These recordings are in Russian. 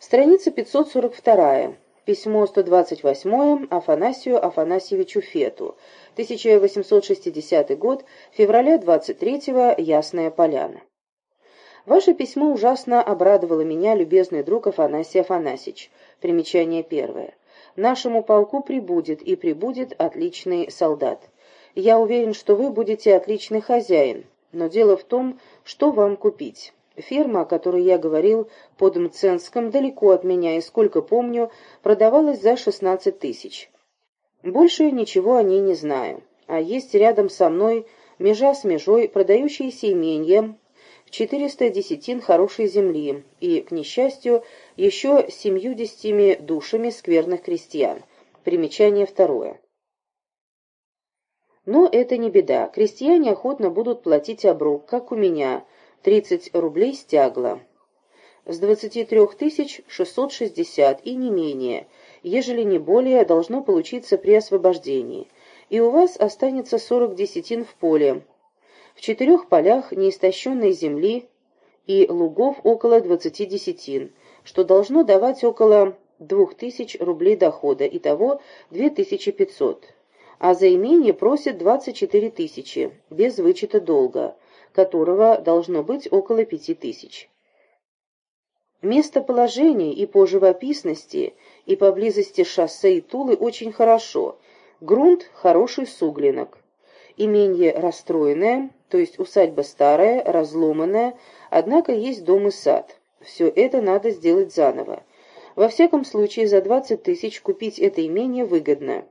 Страница 542. Письмо 128 Афанасию Афанасьевичу Фету. 1860 год, февраля 23-го, Ясная Поляна. Ваше письмо ужасно обрадовало меня, любезный друг Афанасий Афанасьевич. Примечание первое. Нашему полку прибудет и прибудет отличный солдат. Я уверен, что вы будете отличный хозяин, но дело в том, что вам купить. Ферма, о которой я говорил, под Мценском, далеко от меня, и, сколько помню, продавалась за 16 тысяч. Больше ничего о ней не знаю. А есть рядом со мной межа с межой, продающиеся имения, в 400 десятин хорошей земли и, к несчастью, еще семьюдесятими душами скверных крестьян. Примечание второе. Но это не беда. Крестьяне охотно будут платить оброк, как у меня – 30 рублей стягла. С 23 тысяч 660 и не менее, ежели не более, должно получиться при освобождении. И у вас останется 40 десятин в поле. В четырех полях неистощенной земли и лугов около 20 десятин, что должно давать около 2000 рублей дохода, итого 2500. А за имение просят 24 тысячи, без вычета долга которого должно быть около пяти тысяч. Местоположение и по живописности, и по близости шоссе и Тулы очень хорошо. Грунт – хороший суглинок. Имение расстроенное, то есть усадьба старая, разломанная, однако есть дом и сад. Все это надо сделать заново. Во всяком случае, за 20 тысяч купить это имение выгодно.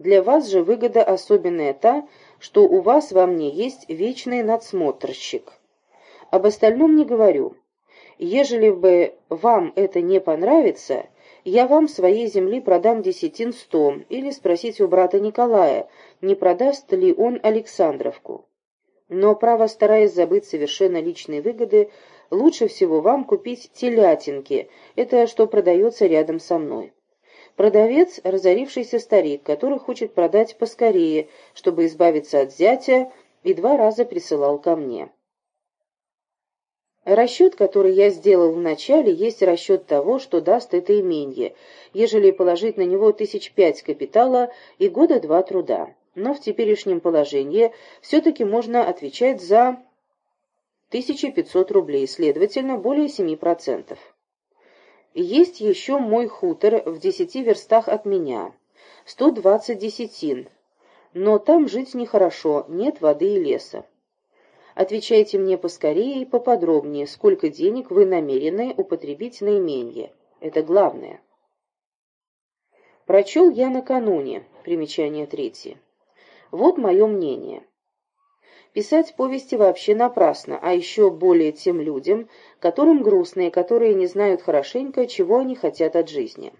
Для вас же выгода особенная та, что у вас во мне есть вечный надсмотрщик. Об остальном не говорю. Ежели бы вам это не понравится, я вам своей земли продам десятин сто, или спросите у брата Николая, не продаст ли он Александровку. Но, право, стараясь забыть совершенно личные выгоды, лучше всего вам купить телятинки, это что продается рядом со мной. Продавец – разорившийся старик, который хочет продать поскорее, чтобы избавиться от зятя, и два раза присылал ко мне. Расчет, который я сделал вначале, есть расчет того, что даст это именье, ежели положить на него тысяч пять капитала и года два труда. Но в теперешнем положении все-таки можно отвечать за 1500 рублей, следовательно, более 7%. Есть еще мой хутор в десяти верстах от меня, сто двадцать десятин, но там жить нехорошо, нет воды и леса. Отвечайте мне поскорее и поподробнее, сколько денег вы намерены употребить на имение. Это главное. Прочел я накануне, примечание третье. Вот мое мнение. Писать повести вообще напрасно, а еще более тем людям, которым грустно и которые не знают хорошенько, чего они хотят от жизни.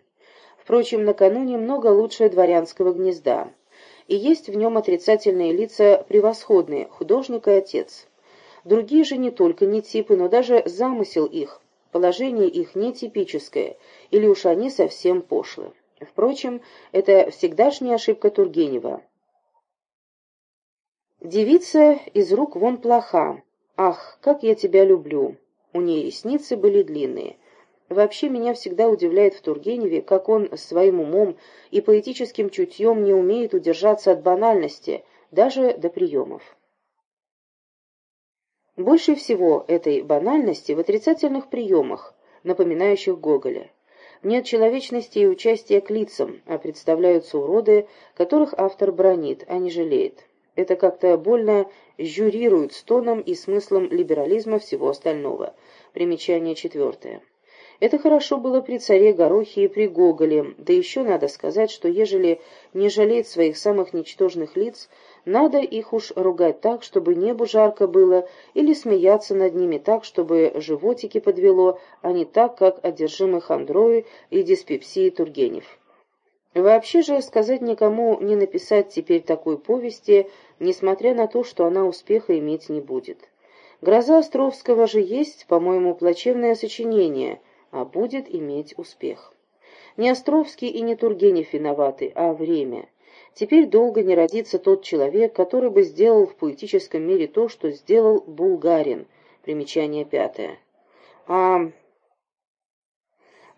Впрочем, накануне много лучше дворянского гнезда. И есть в нем отрицательные лица превосходные, художник и отец. Другие же не только не типы, но даже замысел их, положение их нетипическое, или уж они совсем пошлы. Впрочем, это всегдашняя ошибка Тургенева. Девица из рук вон плоха. Ах, как я тебя люблю. У нее ресницы были длинные. Вообще меня всегда удивляет в Тургеневе, как он своим умом и поэтическим чутьем не умеет удержаться от банальности, даже до приемов. Больше всего этой банальности в отрицательных приемах, напоминающих Гоголя. Нет человечности и участия к лицам, а представляются уроды, которых автор бронит, а не жалеет. Это как-то больно жюрирует с тоном и смыслом либерализма всего остального. Примечание четвертое. Это хорошо было при царе Горохе и при Гоголе, да еще надо сказать, что ежели не жалеть своих самых ничтожных лиц, надо их уж ругать так, чтобы небу жарко было, или смеяться над ними так, чтобы животики подвело, а не так, как одержимый хандрою и диспепсией Тургенев. Вообще же сказать никому не написать теперь такой повести, несмотря на то, что она успеха иметь не будет. «Гроза Островского» же есть, по-моему, плачевное сочинение, а будет иметь успех. Не Островский и не Тургенев виноваты, а время. Теперь долго не родится тот человек, который бы сделал в поэтическом мире то, что сделал Булгарин. Примечание пятое. А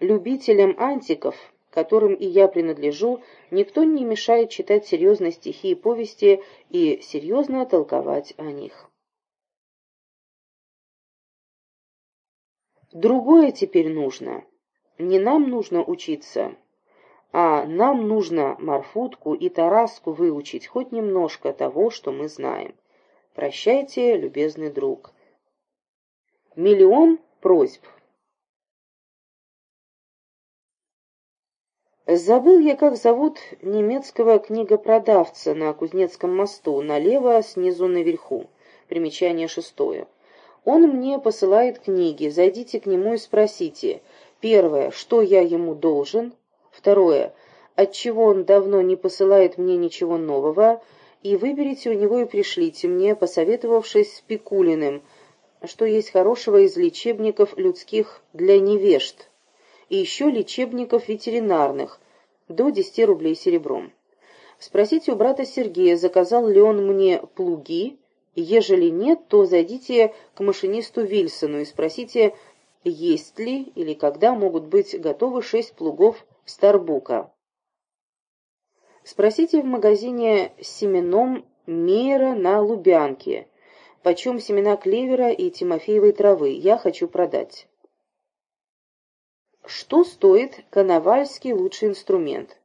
Любителям антиков, которым и я принадлежу, никто не мешает читать серьезные стихи и повести и серьезно толковать о них. Другое теперь нужно. Не нам нужно учиться, а нам нужно Марфутку и Тараску выучить хоть немножко того, что мы знаем. Прощайте, любезный друг. Миллион просьб. Забыл я, как зовут немецкого книгопродавца на Кузнецком мосту, налево, снизу наверху. Примечание шестое. Он мне посылает книги, зайдите к нему и спросите. Первое, что я ему должен? Второе, отчего он давно не посылает мне ничего нового? И выберите у него и пришлите мне, посоветовавшись с Пикулиным, что есть хорошего из лечебников людских для невежд и еще лечебников ветеринарных, до 10 рублей серебром. Спросите у брата Сергея, заказал ли он мне плуги, ежели нет, то зайдите к машинисту Вильсону и спросите, есть ли или когда могут быть готовы шесть плугов Старбука. Спросите в магазине семеном Мейера на Лубянке, почем семена клевера и тимофеевой травы, я хочу продать. Что стоит коновальский лучший инструмент?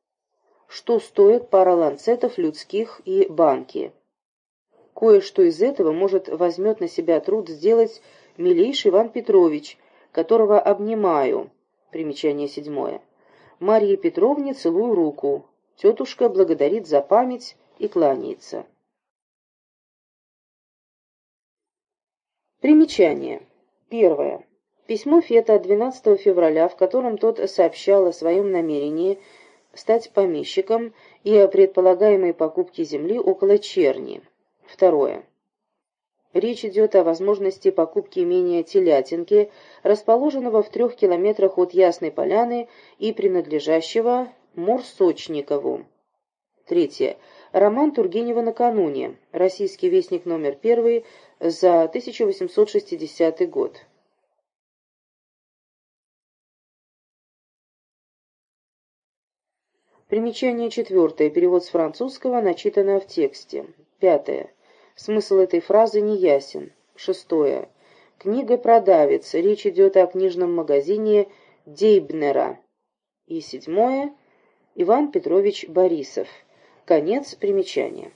Что стоит пара ланцетов людских и банки? Кое-что из этого, может, возьмет на себя труд сделать милейший Иван Петрович, которого обнимаю. Примечание седьмое. Марье Петровне целую руку. Тетушка благодарит за память и кланяется. Примечание. Первое. Письмо Фета от 12 февраля, в котором тот сообщал о своем намерении стать помещиком и о предполагаемой покупке земли около Черни. Второе. Речь идет о возможности покупки имения Телятинки, расположенного в трех километрах от Ясной Поляны и принадлежащего Морсочникову. Третье. Роман Тургенева накануне. Российский вестник номер первый за 1860 год. Примечание четвертое. Перевод с французского, начитанное в тексте. Пятое. Смысл этой фразы не ясен. Шестое. Книга продавец. Речь идет о книжном магазине Дейбнера. И седьмое. Иван Петрович Борисов. Конец примечания.